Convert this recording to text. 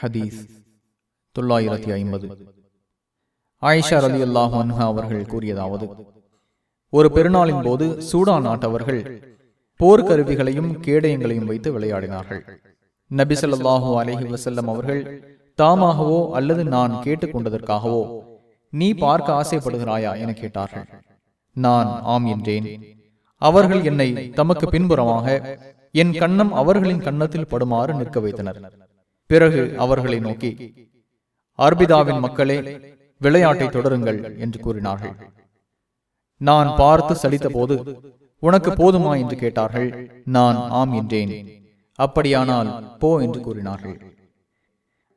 ஹதீஸ் தொள்ளாயிரத்தி ஐம்பது. ஆயிஷா அலி அல்லாஹ் அன்ஹா அவர்கள் கூறியதாவது ஒரு பெருநாளின் போது சூடான் நாட்டவர்கள் போர்க்கருவிகளையும் கேடயங்களையும் வைத்து விளையாடினார்கள். நபி ஸல்லல்லாஹு அலைஹி அவர்கள் தாமாகவோ அல்லது நான் கேட்டுக்கொண்டதற்காகவோ நீ பார்க்க ஆசைப்படுகிறாயா? என கேட்டார்கள். நான் ஆம் என்றேன். அவர்கள் என்னை தமக்கு பின்புறமாக என் கண்ணம் அவர்களின் கன்னத்தில் படுமாறு நிற்க வைத்தனர். பிறகு அவர்களை நோக்கி அர்பிதாவின் மக்களே விளையாட்டை தொடருங்கள் என்று கூறினார்கள். நான் பார்த்து சலித்த போது உனக்கு போதுமா? என்று கேட்டார்கள். நான் ஆம் என்றேன். அப்படியானால் போ என்று கூறினார்கள்.